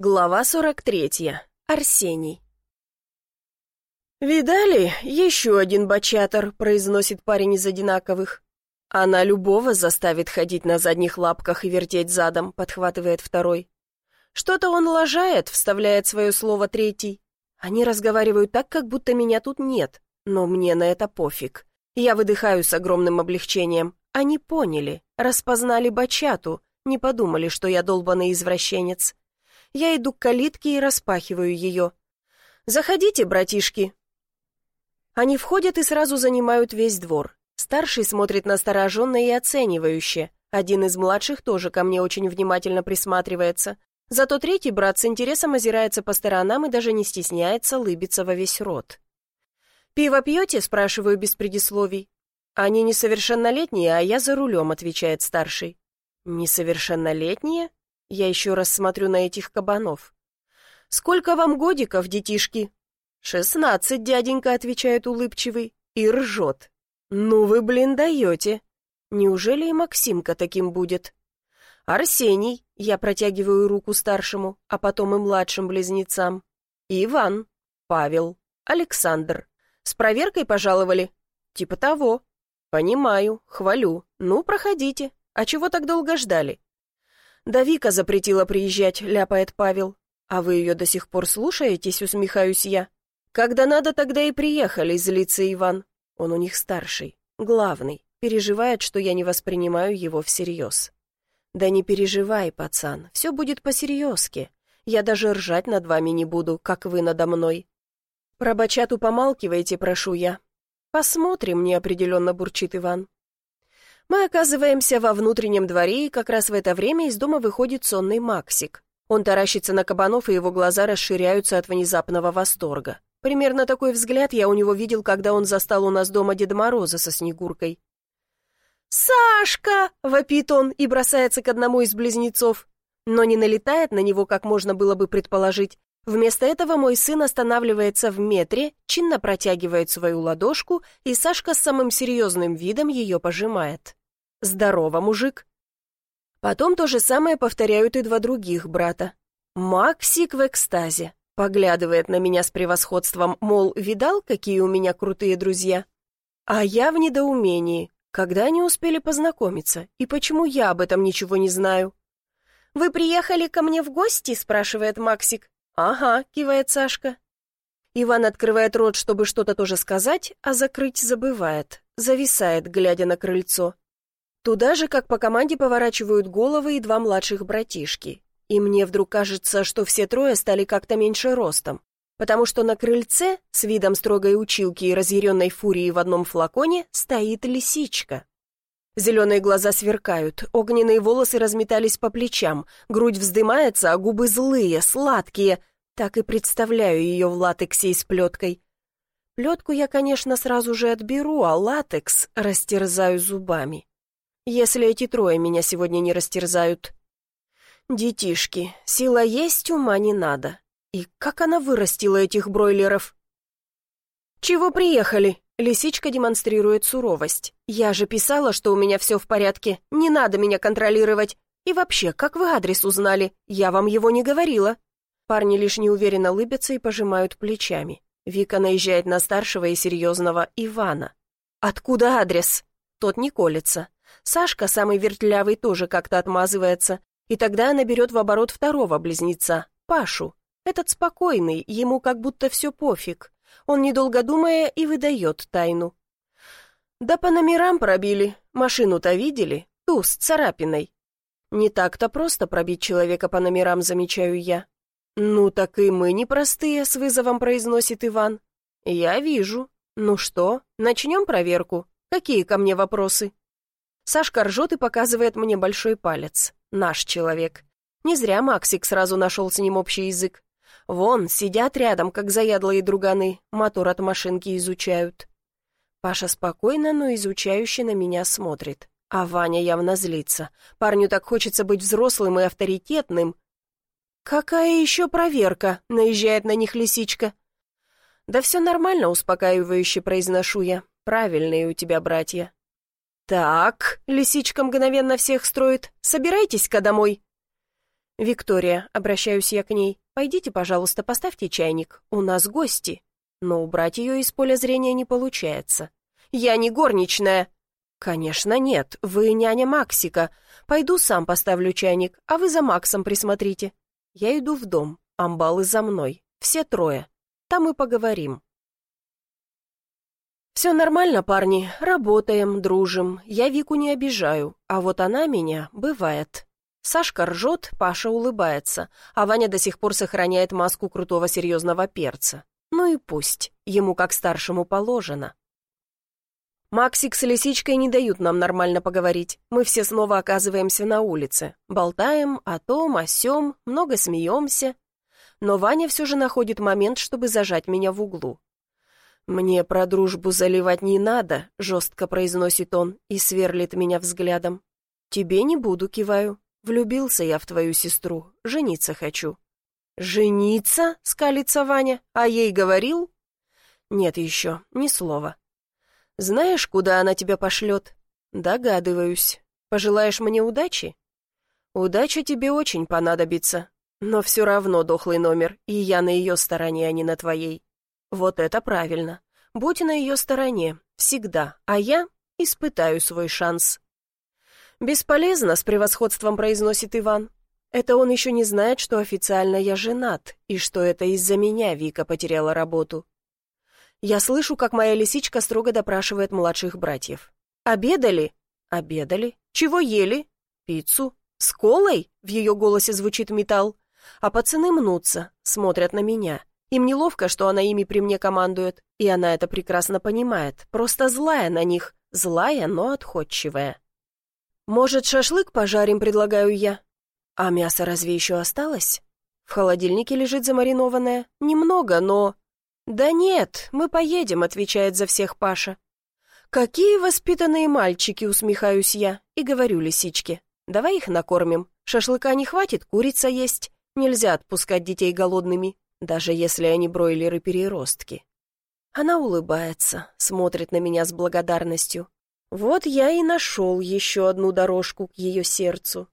Глава 43. Арсений. «Видали? Еще один бачатор», — произносит парень из одинаковых. «Она любого заставит ходить на задних лапках и вертеть задом», — подхватывает второй. «Что-то он лажает», — вставляет свое слово третий. Они разговаривают так, как будто меня тут нет, но мне на это пофиг. Я выдыхаю с огромным облегчением. Они поняли, распознали бачату, не подумали, что я долбанный извращенец. Я иду к калитке и распахиваю ее. «Заходите, братишки!» Они входят и сразу занимают весь двор. Старший смотрит настороженно и оценивающе. Один из младших тоже ко мне очень внимательно присматривается. Зато третий брат с интересом озирается по сторонам и даже не стесняется лыбиться во весь рот. «Пиво пьете?» — спрашиваю без предисловий. «Они несовершеннолетние, а я за рулем», — отвечает старший. «Несовершеннолетние?» Я еще раз смотрю на этих кабанов. «Сколько вам годиков, детишки?» «Шестнадцать, дяденька», — отвечает улыбчивый, и ржет. «Ну вы, блин, даете!» Неужели и Максимка таким будет? «Арсений», — я протягиваю руку старшему, а потом и младшим близнецам. «Иван», «Павел», «Александр». «С проверкой пожаловали?» «Типа того». «Понимаю, хвалю. Ну, проходите. А чего так долго ждали?» «Да Вика запретила приезжать», — ляпает Павел. «А вы ее до сих пор слушаетесь?» — усмехаюсь я. «Когда надо, тогда и приехали», — злится Иван. Он у них старший, главный, переживает, что я не воспринимаю его всерьез. «Да не переживай, пацан, все будет по-серьезки. Я даже ржать над вами не буду, как вы надо мной». «Про бачату помалкивайте, прошу я». «Посмотрим», — неопределенно бурчит Иван. Мы оказываемся во внутреннем дворе, и как раз в это время из дома выходит сонный Максик. Он таращится на кабанов, и его глаза расширяются от внезапного восторга. Примерно такой взгляд я у него видел, когда он застал у нас дома Деда Мороза со Снегуркой. «Сашка!» — вопит он и бросается к одному из близнецов. Но не налетает на него, как можно было бы предположить. Вместо этого мой сын останавливается в метре, чинно протягивает свою ладошку, и Сашка с самым серьезным видом ее пожимает. «Здорово, мужик!» Потом то же самое повторяют и два других брата. Максик в экстазе. Поглядывает на меня с превосходством, мол, видал, какие у меня крутые друзья? А я в недоумении. Когда они успели познакомиться? И почему я об этом ничего не знаю? «Вы приехали ко мне в гости?» — спрашивает Максик. «Ага», — кивает Сашка. Иван открывает рот, чтобы что-то тоже сказать, а закрыть забывает. Зависает, глядя на крыльцо. Туда же, как по команде, поворачивают головы и два младших братишки. И мне вдруг кажется, что все трое стали как-то меньше ростом, потому что на крыльце, с видом строгой училки и разъяренной фурии в одном флаконе, стоит лисичка. Зеленые глаза сверкают, огненные волосы разметались по плечам, грудь вздымается, а губы злые, сладкие. Так и представляю ее в латексе и с плеткой. Плетку я, конечно, сразу же отберу, а латекс растерзаю зубами если эти трое меня сегодня не растерзают. Детишки, сила есть, ума не надо. И как она вырастила этих бройлеров? «Чего приехали?» Лисичка демонстрирует суровость. «Я же писала, что у меня все в порядке. Не надо меня контролировать. И вообще, как вы адрес узнали? Я вам его не говорила». Парни лишь неуверенно лыбятся и пожимают плечами. Вика наезжает на старшего и серьезного Ивана. «Откуда адрес?» Тот не колется. Сашка, самый вертлявый, тоже как-то отмазывается, и тогда она берет в оборот второго близнеца, Пашу. Этот спокойный, ему как будто все пофиг. Он, недолго думая, и выдает тайну. «Да по номерам пробили. Машину-то видели? Ту, с царапиной». «Не так-то просто пробить человека по номерам, замечаю я». «Ну так и мы непростые», — с вызовом произносит Иван. «Я вижу. Ну что, начнем проверку? Какие ко мне вопросы?» Сашка ржет и показывает мне большой палец. Наш человек. Не зря Максик сразу нашел с ним общий язык. Вон, сидят рядом, как заядлые друганы, мотор от машинки изучают. Паша спокойно, но изучающе на меня смотрит. А Ваня явно злится. Парню так хочется быть взрослым и авторитетным. «Какая еще проверка?» — наезжает на них лисичка. «Да все нормально», — успокаивающе произношу я. «Правильные у тебя братья. «Так», — лисичка мгновенно всех строит, — «собирайтесь-ка домой». «Виктория», — обращаюсь я к ней, — «пойдите, пожалуйста, поставьте чайник. У нас гости». Но убрать ее из поля зрения не получается. «Я не горничная!» «Конечно нет, вы няня Максика. Пойду сам поставлю чайник, а вы за Максом присмотрите». Я иду в дом, амбалы за мной, все трое. Там и поговорим. «Все нормально, парни, работаем, дружим, я Вику не обижаю, а вот она меня, бывает». Сашка ржет, Паша улыбается, а Ваня до сих пор сохраняет маску крутого серьезного перца. Ну и пусть, ему как старшему положено. Максик с Лисичкой не дают нам нормально поговорить. Мы все снова оказываемся на улице. Болтаем о том, о сём, много смеемся. Но Ваня все же находит момент, чтобы зажать меня в углу. «Мне про дружбу заливать не надо», — жестко произносит он и сверлит меня взглядом. «Тебе не буду», — киваю. «Влюбился я в твою сестру, жениться хочу». «Жениться?» — скалится Ваня. «А ей говорил?» «Нет еще, ни слова». «Знаешь, куда она тебя пошлет?» «Догадываюсь. Пожелаешь мне удачи?» «Удача тебе очень понадобится. Но все равно дохлый номер, и я на ее стороне, а не на твоей. Вот это правильно. Будь на ее стороне, всегда, а я испытаю свой шанс. «Бесполезно», — с превосходством произносит Иван. «Это он еще не знает, что официально я женат, и что это из-за меня Вика потеряла работу». Я слышу, как моя лисичка строго допрашивает младших братьев. «Обедали?» «Обедали. Чего ели?» «Пиццу». «С колой?» — в ее голосе звучит металл. А пацаны мнутся, смотрят на меня. Им неловко, что она ими при мне командует, и она это прекрасно понимает, просто злая на них, злая, но отходчивая. «Может, шашлык пожарим?» — предлагаю я. «А мясо разве еще осталось?» «В холодильнике лежит замаринованное. Немного, но...» «Да нет, мы поедем», — отвечает за всех Паша. «Какие воспитанные мальчики!» — усмехаюсь я и говорю лисичке. «Давай их накормим. Шашлыка не хватит, курица есть. Нельзя отпускать детей голодными даже если они бройлеры-переростки. Она улыбается, смотрит на меня с благодарностью. Вот я и нашел еще одну дорожку к ее сердцу.